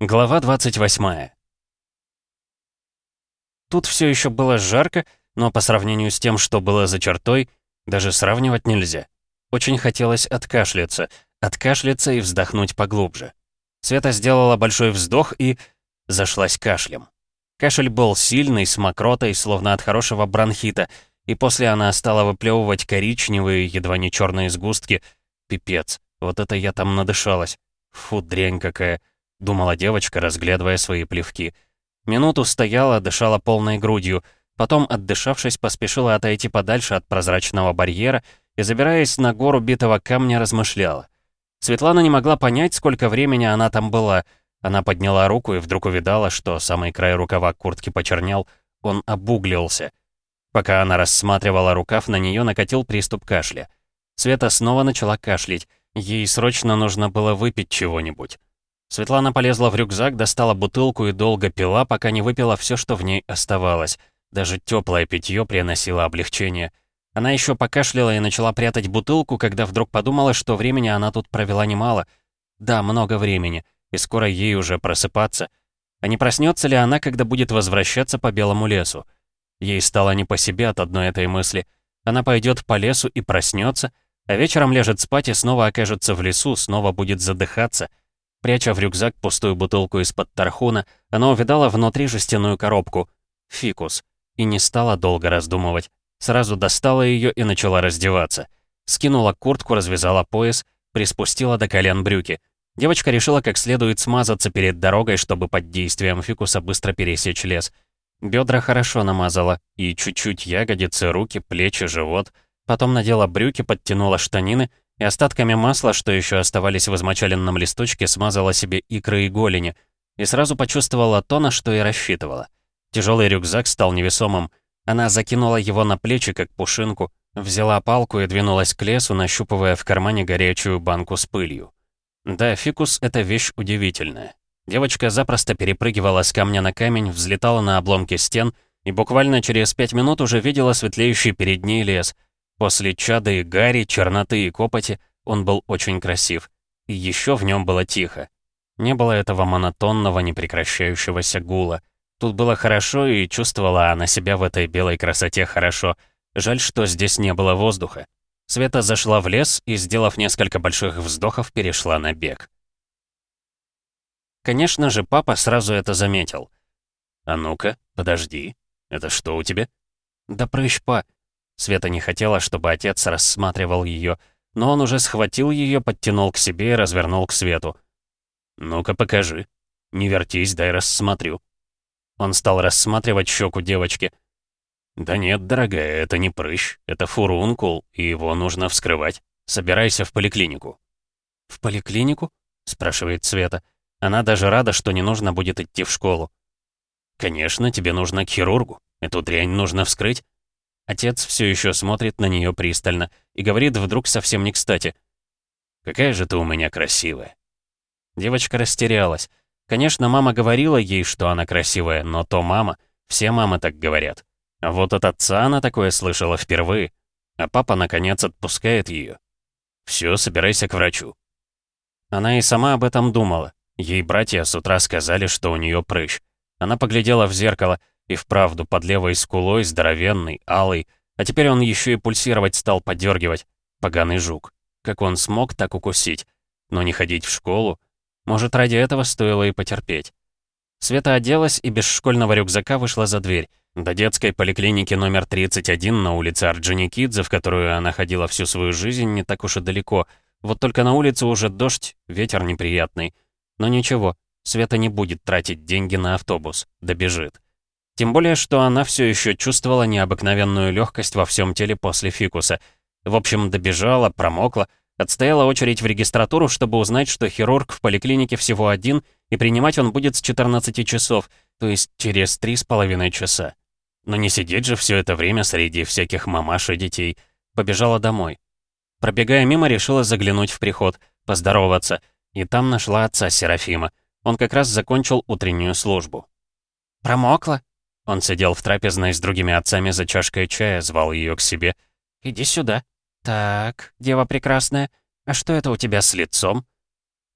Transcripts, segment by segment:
Глава 28. Тут все еще было жарко, но по сравнению с тем, что было за чертой, даже сравнивать нельзя. Очень хотелось откашляться, откашляться и вздохнуть поглубже. Света сделала большой вздох и... зашлась кашлем. Кашель был сильный, с мокротой, словно от хорошего бронхита, и после она стала выплевывать коричневые, едва не черные сгустки. Пипец, вот это я там надышалась. Фу, дрянь какая. — думала девочка, разглядывая свои плевки. Минуту стояла, дышала полной грудью, потом, отдышавшись, поспешила отойти подальше от прозрачного барьера и, забираясь на гору битого камня, размышляла. Светлана не могла понять, сколько времени она там была. Она подняла руку и вдруг увидала, что самый край рукава куртки почернел, он обуглился. Пока она рассматривала рукав, на нее накатил приступ кашля. Света снова начала кашлять. Ей срочно нужно было выпить чего-нибудь. Светлана полезла в рюкзак, достала бутылку и долго пила, пока не выпила все, что в ней оставалось. Даже теплое питье приносило облегчение. Она еще покашляла и начала прятать бутылку, когда вдруг подумала, что времени она тут провела немало. Да, много времени, и скоро ей уже просыпаться. А не проснется ли она, когда будет возвращаться по белому лесу? Ей стало не по себе от одной этой мысли. Она пойдет по лесу и проснется, а вечером ляжет спать и снова окажется в лесу, снова будет задыхаться — Пряча в рюкзак пустую бутылку из-под тархуна, она увидала внутри жестяную коробку. Фикус. И не стала долго раздумывать. Сразу достала ее и начала раздеваться. Скинула куртку, развязала пояс, приспустила до колен брюки. Девочка решила как следует смазаться перед дорогой, чтобы под действием фикуса быстро пересечь лес. Бедра хорошо намазала, и чуть-чуть ягодицы, руки, плечи, живот. Потом надела брюки, подтянула штанины и остатками масла, что еще оставались в измочаленном листочке, смазала себе икры и голени, и сразу почувствовала то, на что и рассчитывала. Тяжелый рюкзак стал невесомым. Она закинула его на плечи, как пушинку, взяла палку и двинулась к лесу, нащупывая в кармане горячую банку с пылью. Да, фикус — это вещь удивительная. Девочка запросто перепрыгивала с камня на камень, взлетала на обломки стен и буквально через пять минут уже видела светлеющий перед ней лес — После чада и гари, черноты и копоти он был очень красив. И еще в нем было тихо. Не было этого монотонного, непрекращающегося гула. Тут было хорошо, и чувствовала она себя в этой белой красоте хорошо. Жаль, что здесь не было воздуха. Света зашла в лес и, сделав несколько больших вздохов, перешла на бег. Конечно же, папа сразу это заметил. «А ну-ка, подожди. Это что у тебя?» «Да прыщ, па. Света не хотела, чтобы отец рассматривал ее, но он уже схватил ее, подтянул к себе и развернул к свету. «Ну-ка покажи. Не вертись, дай рассмотрю». Он стал рассматривать щеку девочки. «Да нет, дорогая, это не прыщ, это фурункул, и его нужно вскрывать. Собирайся в поликлинику». «В поликлинику?» — спрашивает Света. Она даже рада, что не нужно будет идти в школу. «Конечно, тебе нужно к хирургу. Эту дрянь нужно вскрыть. Отец все еще смотрит на нее пристально и говорит вдруг совсем не кстати. «Какая же ты у меня красивая!» Девочка растерялась. Конечно, мама говорила ей, что она красивая, но то мама. Все мамы так говорят. А вот от отца она такое слышала впервые. А папа, наконец, отпускает ее. «Все, собирайся к врачу». Она и сама об этом думала. Ей братья с утра сказали, что у нее прыщ. Она поглядела в зеркало — и вправду, под левой скулой, здоровенный, алый. А теперь он еще и пульсировать стал, подергивать. Поганый жук. Как он смог так укусить? Но не ходить в школу? Может, ради этого стоило и потерпеть. Света оделась и без школьного рюкзака вышла за дверь. До детской поликлиники номер 31 на улице Орджоникидзе, в которую она ходила всю свою жизнь, не так уж и далеко. Вот только на улице уже дождь, ветер неприятный. Но ничего, Света не будет тратить деньги на автобус, добежит. Тем более, что она все еще чувствовала необыкновенную легкость во всем теле после фикуса. В общем, добежала, промокла, отстояла очередь в регистратуру, чтобы узнать, что хирург в поликлинике всего один, и принимать он будет с 14 часов, то есть через три с половиной часа. Но не сидеть же все это время среди всяких мамаш и детей. Побежала домой. Пробегая мимо, решила заглянуть в приход, поздороваться, и там нашла отца Серафима. Он как раз закончил утреннюю службу. «Промокла?» Он сидел в трапезной с другими отцами за чашкой чая, звал ее к себе. «Иди сюда». «Так, дева прекрасная, а что это у тебя с лицом?»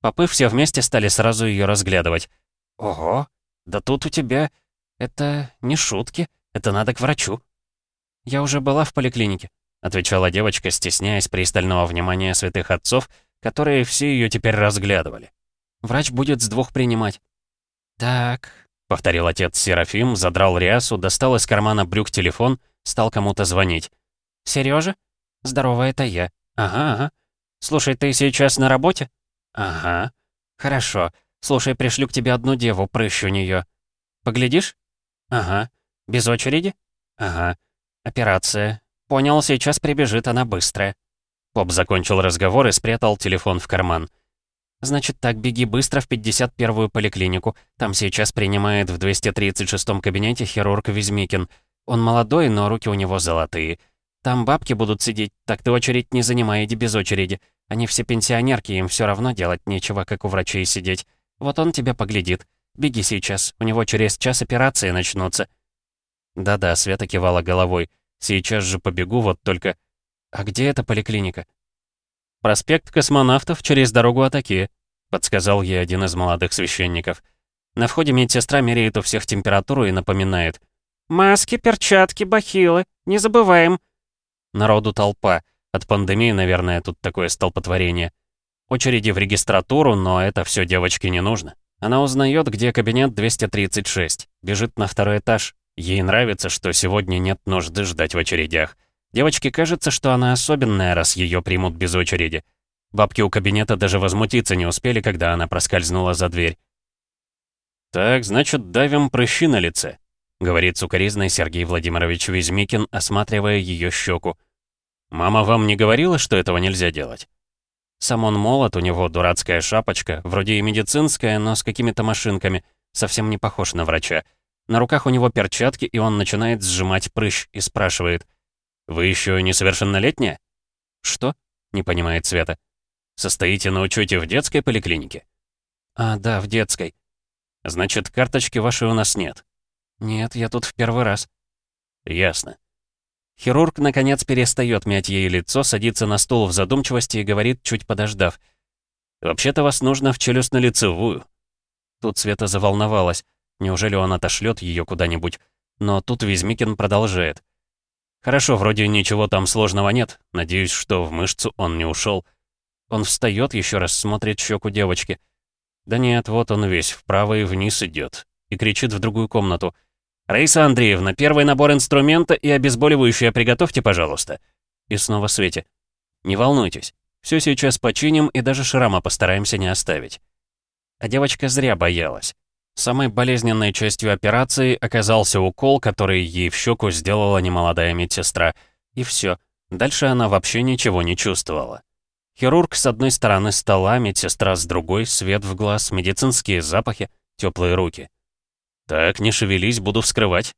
Попы все вместе стали сразу ее разглядывать. Ого, да тут у тебя... Это не шутки, это надо к врачу. Я уже была в поликлинике, отвечала девочка, стесняясь пристального внимания святых отцов, которые все ее теперь разглядывали. Врач будет с двух принимать. Так, повторил отец Серафим, задрал рясу, достал из кармана брюк телефон, стал кому-то звонить. Сережа? Здорово, это я. Ага, ага. Слушай, ты сейчас на работе? Ага. Хорошо. Слушай, пришлю к тебе одну деву, прыщ у нее. Поглядишь? Ага. Без очереди? Ага. Операция. Понял, сейчас прибежит она быстрая. Поп закончил разговор и спрятал телефон в карман. «Значит так, беги быстро в 51-ю поликлинику. Там сейчас принимает в 236-м кабинете хирург Визмикин. Он молодой, но руки у него золотые. Там бабки будут сидеть, так ты очередь не занимай, иди без очереди. Они все пенсионерки, им все равно делать нечего, как у врачей сидеть. Вот он тебя поглядит. Беги сейчас, у него через час операции начнутся». Да-да, Света кивала головой. «Сейчас же побегу, вот только...» «А где эта поликлиника?» «Проспект космонавтов через дорогу Атаки», — подсказал ей один из молодых священников. На входе медсестра меряет у всех температуру и напоминает. «Маски, перчатки, бахилы, не забываем». Народу толпа. От пандемии, наверное, тут такое столпотворение. Очереди в регистратуру, но это все девочке не нужно. Она узнает, где кабинет 236. Бежит на второй этаж. Ей нравится, что сегодня нет нужды ждать в очередях. Девочке кажется, что она особенная, раз ее примут без очереди. Бабки у кабинета даже возмутиться не успели, когда она проскользнула за дверь. «Так, значит, давим прыщи на лице», — говорит сукоризный Сергей Владимирович Визмикин, осматривая ее щеку. «Мама вам не говорила, что этого нельзя делать?» Сам он молод, у него дурацкая шапочка, вроде и медицинская, но с какими-то машинками, совсем не похож на врача. На руках у него перчатки, и он начинает сжимать прыщ и спрашивает. «Вы еще несовершеннолетняя?» «Что?» — не понимает Света. «Состоите на учете в детской поликлинике?» «А, да, в детской». «Значит, карточки вашей у нас нет?» «Нет, я тут в первый раз». «Ясно. Хирург, наконец, перестает мять ей лицо, садится на стул в задумчивости и говорит, чуть подождав. «Вообще-то вас нужно в челюстно-лицевую». Тут Света заволновалась. Неужели он отошлет ее куда-нибудь? Но тут Визмикин продолжает. «Хорошо, вроде ничего там сложного нет. Надеюсь, что в мышцу он не ушел. Он встает, еще раз смотрит щеку девочки. Да нет, вот он весь, вправо и вниз идет. И кричит в другую комнату. «Раиса Андреевна, первый набор инструмента и обезболивающее приготовьте, пожалуйста». И снова Свете. «Не волнуйтесь, все сейчас починим и даже шрама постараемся не оставить». А девочка зря боялась. Самой болезненной частью операции оказался укол, который ей в щеку сделала немолодая медсестра. И все. Дальше она вообще ничего не чувствовала. Хирург с одной стороны стола, медсестра с другой, свет в глаз, медицинские запахи, теплые руки. «Так, не шевелись, буду вскрывать».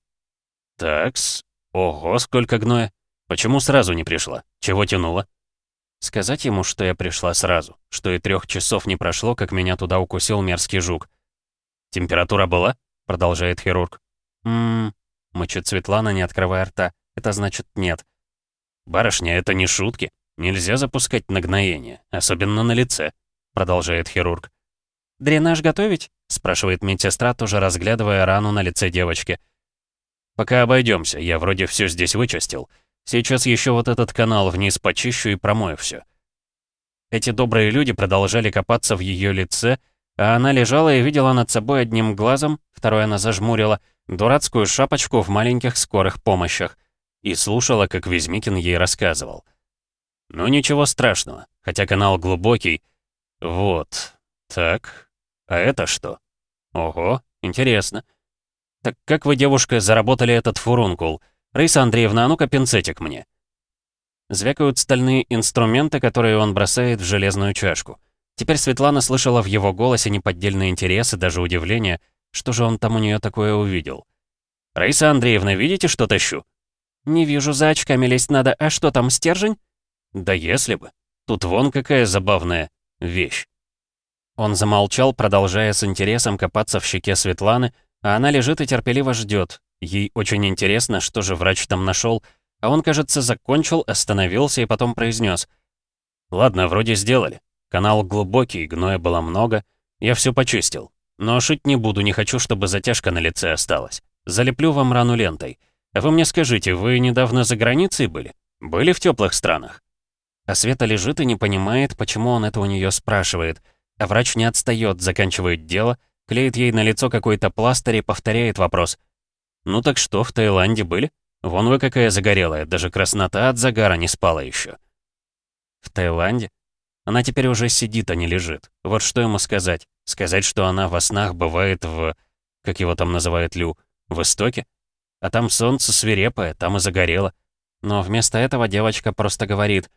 «Такс. Ого, сколько гноя. Почему сразу не пришла? Чего тянула?» Сказать ему, что я пришла сразу, что и трех часов не прошло, как меня туда укусил мерзкий жук. «Температура была?» — продолжает хирург. «Ммм...» — мычит Светлана, не открывая рта. «Это значит нет». «Барышня, это не шутки. Нельзя запускать нагноение, особенно на лице», — продолжает хирург. «Дренаж готовить?» — спрашивает медсестра, тоже разглядывая рану на лице девочки. «Пока обойдемся, я вроде все здесь вычистил. Сейчас еще вот этот канал вниз почищу и промою все. Эти добрые люди продолжали копаться в ее лице, а она лежала и видела над собой одним глазом, второй она зажмурила, дурацкую шапочку в маленьких скорых помощях, и слушала, как Везмикин ей рассказывал. «Ну ничего страшного, хотя канал глубокий. Вот, так, а это что? Ого, интересно. Так как вы, девушка, заработали этот фурункул? Раиса Андреевна, а ну-ка пинцетик мне». Звякают стальные инструменты, которые он бросает в железную чашку. Теперь Светлана слышала в его голосе неподдельный интерес и даже удивление, что же он там у нее такое увидел. «Раиса Андреевна, видите, что тащу?» «Не вижу, за очками лезть надо. А что там, стержень?» «Да если бы. Тут вон какая забавная вещь». Он замолчал, продолжая с интересом копаться в щеке Светланы, а она лежит и терпеливо ждет. Ей очень интересно, что же врач там нашел, а он, кажется, закончил, остановился и потом произнес: «Ладно, вроде сделали. Канал глубокий, гноя было много. Я все почистил. Но шить не буду, не хочу, чтобы затяжка на лице осталась. Залеплю вам рану лентой. А вы мне скажите, вы недавно за границей были? Были в теплых странах?» А Света лежит и не понимает, почему он это у нее спрашивает. А врач не отстает, заканчивает дело, клеит ей на лицо какой-то пластырь и повторяет вопрос. «Ну так что, в Таиланде были? Вон вы какая загорелая, даже краснота от загара не спала еще. «В Таиланде?» Она теперь уже сидит, а не лежит. Вот что ему сказать? Сказать, что она во снах бывает в... Как его там называет Лю? В Истоке? А там солнце свирепое, там и загорело. Но вместо этого девочка просто говорит.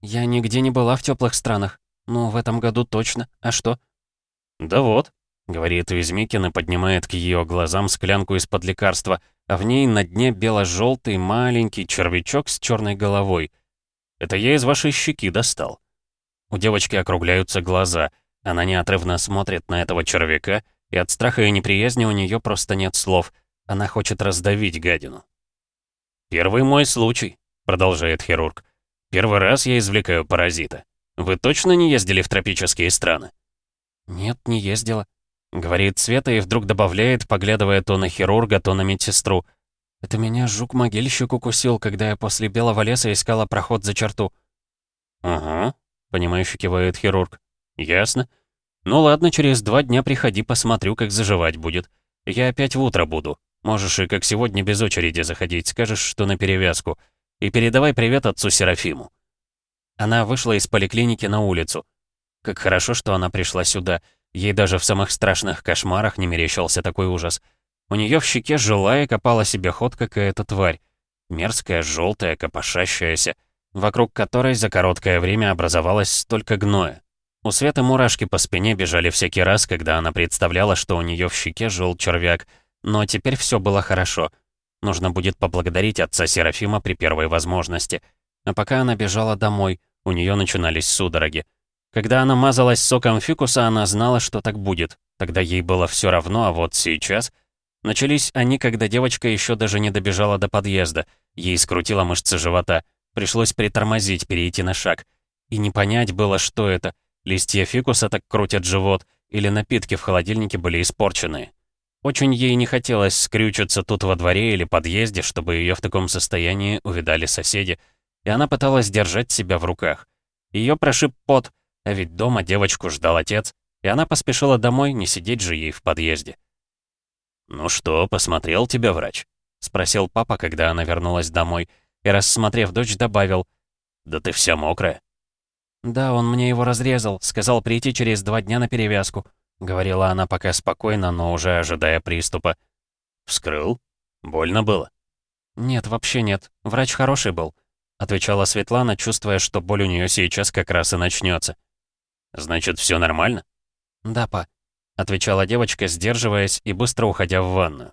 «Я нигде не была в теплых странах. Ну, в этом году точно. А что?» «Да вот», — говорит Визмикин и поднимает к ее глазам склянку из-под лекарства, а в ней на дне бело-желтый маленький червячок с черной головой. «Это я из вашей щеки достал». У девочки округляются глаза. Она неотрывно смотрит на этого червяка, и от страха и неприязни у нее просто нет слов. Она хочет раздавить гадину. «Первый мой случай», — продолжает хирург. «Первый раз я извлекаю паразита. Вы точно не ездили в тропические страны?» «Нет, не ездила», — говорит Света и вдруг добавляет, поглядывая то на хирурга, то на медсестру. «Это меня жук-могильщик укусил, когда я после белого леса искала проход за черту». «Ага, — понимающе кивает хирург. «Ясно. Ну ладно, через два дня приходи, посмотрю, как заживать будет. Я опять в утро буду. Можешь и как сегодня без очереди заходить, скажешь, что на перевязку. И передавай привет отцу Серафиму». Она вышла из поликлиники на улицу. Как хорошо, что она пришла сюда. Ей даже в самых страшных кошмарах не мерещился такой ужас. У нее в щеке жила и копала себе ход какая-то тварь. Мерзкая, желтая, копошащаяся вокруг которой за короткое время образовалось столько гноя. У Светы мурашки по спине бежали всякий раз, когда она представляла, что у нее в щеке жил червяк, но теперь все было хорошо. Нужно будет поблагодарить отца Серафима при первой возможности. А пока она бежала домой, у нее начинались судороги. Когда она мазалась соком фикуса, она знала, что так будет. Тогда ей было все равно, а вот сейчас... Начались они, когда девочка еще даже не добежала до подъезда. Ей скрутила мышцы живота — Пришлось притормозить, перейти на шаг. И не понять было, что это. Листья фикуса так крутят живот, или напитки в холодильнике были испорчены. Очень ей не хотелось скрючиться тут во дворе или подъезде, чтобы ее в таком состоянии увидали соседи, и она пыталась держать себя в руках. Ее прошиб пот, а ведь дома девочку ждал отец, и она поспешила домой, не сидеть же ей в подъезде. «Ну что, посмотрел тебя врач?» — спросил папа, когда она вернулась домой, и, рассмотрев дочь, добавил, «Да ты вся мокрая». «Да, он мне его разрезал, сказал прийти через два дня на перевязку», — говорила она пока спокойно, но уже ожидая приступа. «Вскрыл? Больно было?» «Нет, вообще нет. Врач хороший был», — отвечала Светлана, чувствуя, что боль у нее сейчас как раз и начнется. «Значит, все нормально?» «Да, па», — отвечала девочка, сдерживаясь и быстро уходя в ванную.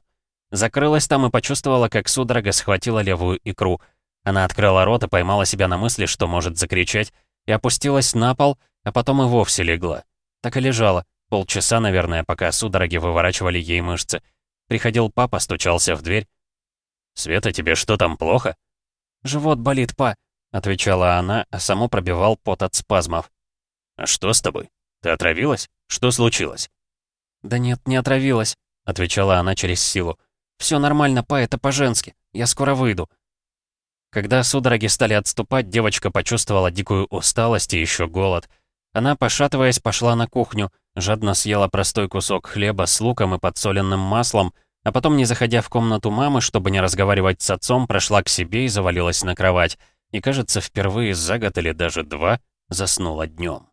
Закрылась там и почувствовала, как судорога схватила левую икру — она открыла рот и поймала себя на мысли, что может закричать, и опустилась на пол, а потом и вовсе легла. Так и лежала, полчаса, наверное, пока судороги выворачивали ей мышцы. Приходил папа, стучался в дверь. «Света, тебе что там, плохо?» «Живот болит, па», — отвечала она, а саму пробивал пот от спазмов. «А что с тобой? Ты отравилась? Что случилось?» «Да нет, не отравилась», — отвечала она через силу. «Все нормально, па, это по-женски. Я скоро выйду». Когда судороги стали отступать, девочка почувствовала дикую усталость и еще голод. Она, пошатываясь, пошла на кухню, жадно съела простой кусок хлеба с луком и подсоленным маслом, а потом, не заходя в комнату мамы, чтобы не разговаривать с отцом, прошла к себе и завалилась на кровать. И, кажется, впервые за год или даже два заснула днем.